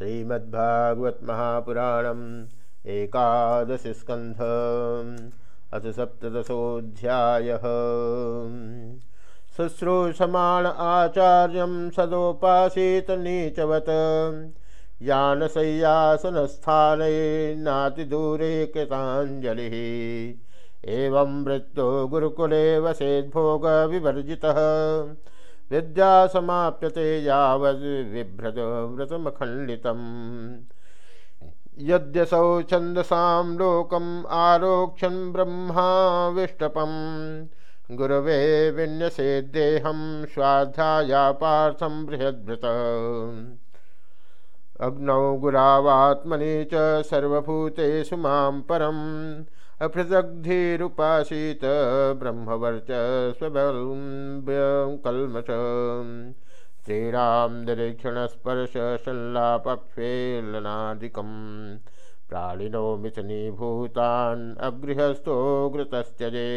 श्रीमद्भागवत महापुराणम एकादश स्कंध अथ सप्तशोध्याय शुश्रूषमाण आचार्य सदोपासीत नीचवत। यानशय्यासनस्थान नातिदूरे कृतांजलि एवं मृत्यो गुरुकुले वसेद्भोग विवर्जितः विद्या समाप्यते यावद् व्रतमखण्डितम्। यद्यसौ छन्दसां लोकम् आरोक्षन् ब्रह्माविष्टपम्। गुरवे विन्यसेद्देहं स्वाध्याया पार्थं बृहद्भृत। अग्नौ गुरावात्मनि च सर्वभूतेषु परम्। अपृदग्धिरुपासीत ब्रह्मवर्चस्वकल्मष श्रीराम निरीक्षणस्पर्श संलापक्षेलनादिकं प्राणिनो मिथनीभूतान् अगृहस्थो घृतस्त्यजे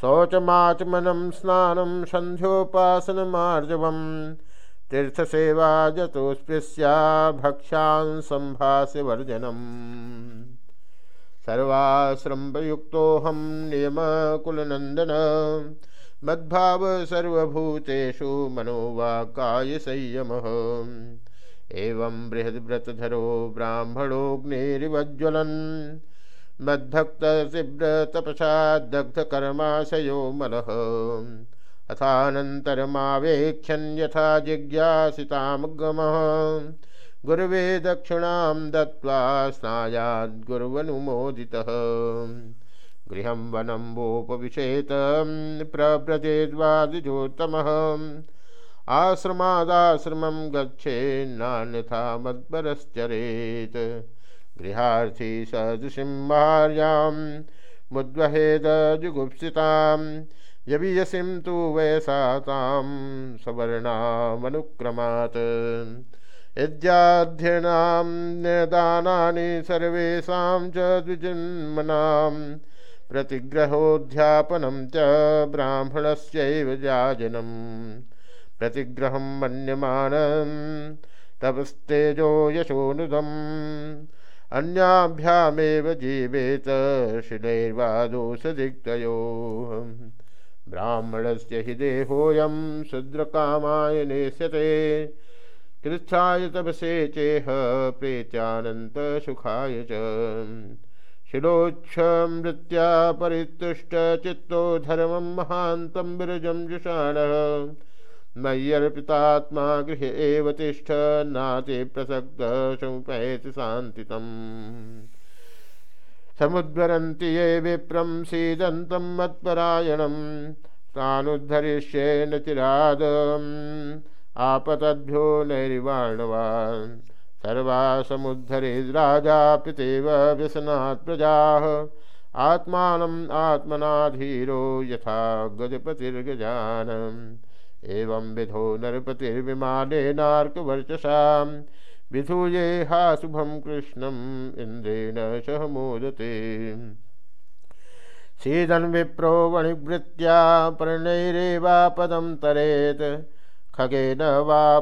शौचमाचमनं, स्नानं, सन्ध्योपासनमार्जवम्। तीर्थसेवा जतोस्पृश्या भक्ष्यान् सम्भास्यवर्जनम् सर्वाश्रम्भयुक्तोऽहं नियमकुलनन्दन। मद्भाव सर्वभूतेषु मनोवाकाय संयमः। एवं बृहद्व्रतधरो ब्राह्मणोऽग्निरिवज्ज्वलन्। मद्भक्ततीव्रतपसा दग्धकर्माशयो मलः। अथानन्तरमावेक्ष्यन् यथा जिज्ञासितामगमः। गुरवे दक्षिणां दत्त्वा स्नायाद्गुर्वनुमोदितः गृहं वनं वोपविशेत, प्रव्रजेद्वादिजोत्तमः। आश्रमादाश्रमं गच्छेन्नान्यथा मद्वरश्चरेत् गृहार्थी सदृशीं भार्यां मुद्वहेदजुगुप्सितां, यवियसीं तु वयसा तां सवर्णामनुक्रमात्। यद्याध्ययनानि सर्वेषां च द्विजन्मनां प्रतिग्रहोऽध्यापनं च ब्राह्मणस्यैव जाजनं प्रतिग्रहं मन्यमानं तपस्तेजो यशोनुदम्। अन्याभ्यामेव जीवेत शिलैर्वादोषदिक्तयोः ब्राह्मणस्य हि देहोऽयं शूद्रकामाय नेष्यते। कृच्छाय तपसे चेह प्रेत्यानन्तसुखाय च। शिलोच्छमृत्या परितुष्टचित्तो धर्मं महान्तं विरजं जुषाणः। मय्यर्पितात्मा गृह एव तिष्ठ नाते प्रसक्तः समुपैति शान्तितम्। समुद्वरन्ति ये विप्रं सीदन्तं मत्परायणं तानुद्धरिष्ये न चिरादम्। आपतद्भ्यो नैर्वाणवान् सर्वा समुद्धरेद्राजा पितेव व्यसनात् प्रजाः। आत्मानम् आत्मना धीरो यथा गजपतिर्गजानम् एवं विधो नरपतिर्विमानेनार्कवर्चसां विधूये हा शुभं कृष्णम् इन्द्रेण सह मोदते। सीदन् विप्रो वणिवृत्त्या पर्णैरेवापदं तरेत्। खगेन वा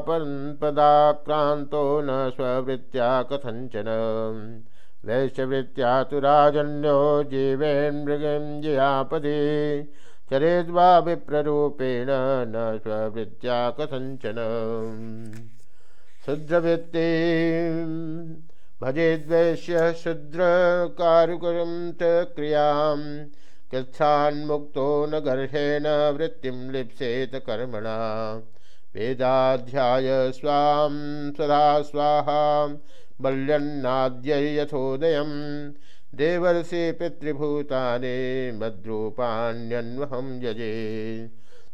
पदाक्रान्तो न स्ववृत्त्या कथञ्चन। वैश्यवृत्त्या तु राजन्यो जीवेन्मृगं जयापदे। चरेद्वा विप्ररूपेण न स्ववृत्त्या कथञ्चन। शुद्रवृत्ति भजेद्वैश्य शूद्रकारुकरं च क्रियाँ कृच्छान्मुक्तो न गर्हेण वृत्तिं लिप्सेत कर्मणा। वेदाध्याय स्वां सदा स्वाहा बल्यन्नाद्यथोदयं देवर्षि पितृभूतानि मद्रूपाण्यन्वहं यजे।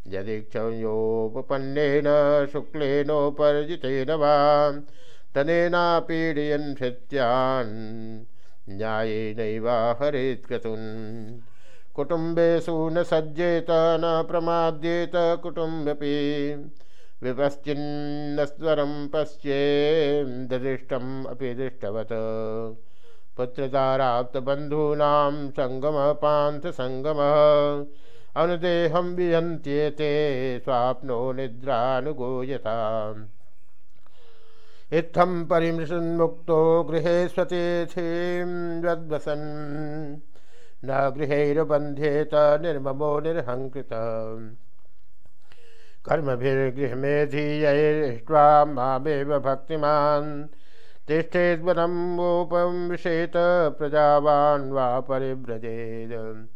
यदीक्षयोपपन्नेन शुक्लेनोपर्जितेन वा तनेनापीडयन् भृत्यान् न्यायेनैवा हरेत्क्रतुन् कुटुम्बेषु न सज्जेत, न प्रमाद्येत कुटुम्बपि विपश्चिन्नस्वरं पश्येन्दृष्टम् अपि दृष्टवत्। पुत्रदाराप्तबन्धूनां सङ्गमः पान्थसङ्गमः अनुदेहं वियन्त्येते स्वाप्नो निद्रानुगो यथा इत्थम परिमृषन्मुक्तो गृहे स्वतीथिं वद्वसन् न गृहैर्बन्ध्येत निर्ममो निर्हङ्कृत। कर्मभिर्गृहमेधीयैष्ट्वा मामेव भक्तिमान्। तिष्ठेद्वनमुपं विषेत प्रजावान् वा परिव्रजेद।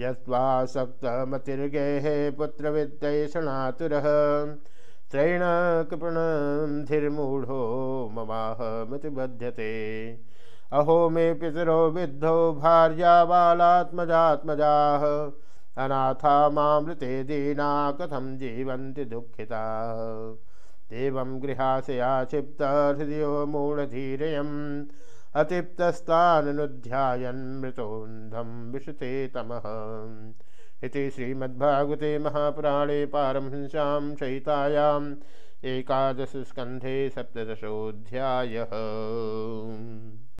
यस्वा सक्तमतिर्गेः पुत्रविद्यैषणातुरः त्रैण कृपणधिर्मूढो ममाहमतिबध्यते। अहो मे पितरो विद्धो भार्याबालात्मजात्मजाः। अनाथा मामृते दीना कथम जीवन्ति दुखिता। एवं गृहाशया क्षिप्त हृदयो मूढधीरयम् अतिप्तस्ताननुध्यायन् मृतोन्धं विशुते तमः। इति श्रीमद्भागवते महापुराणे पारमहंस्यां सहितायाम् एकादशस्कन्धे सप्तदशोऽध्यायः।